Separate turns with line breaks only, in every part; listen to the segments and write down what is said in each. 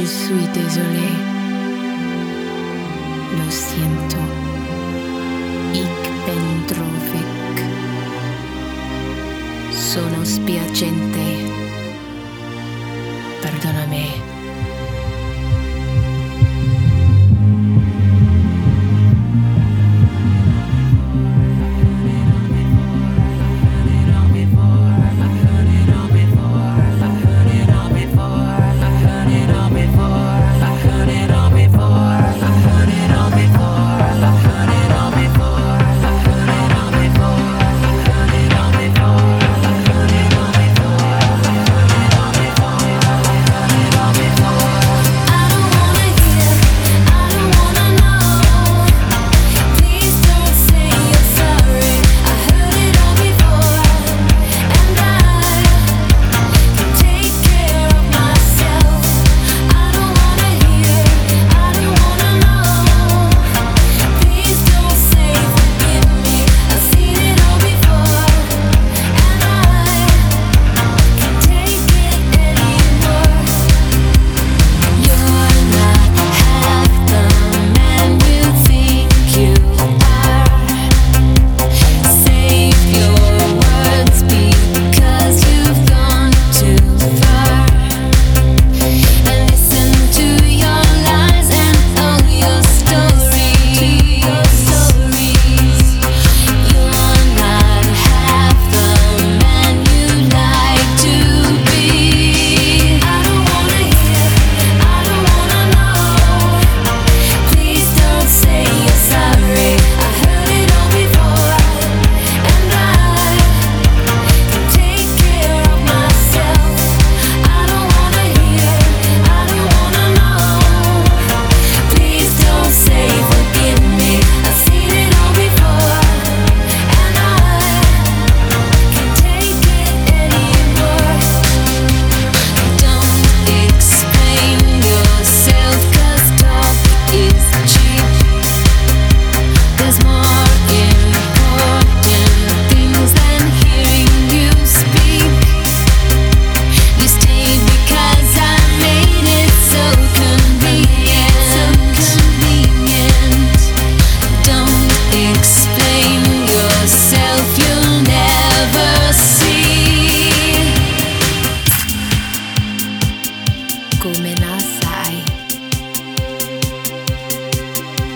je suis désolé. Lo siento. Ik ben trovic. Sono spiacente. Perdona me.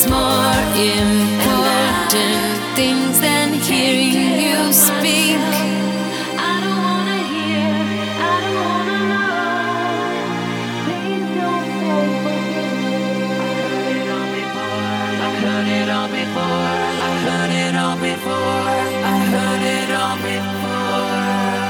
There's more
important things than hearing you
speak. I don't wanna hear, I don't wanna
know. Please don't say.
I've heard it all before, I've heard it all before, I've heard it all before, I've heard it all before.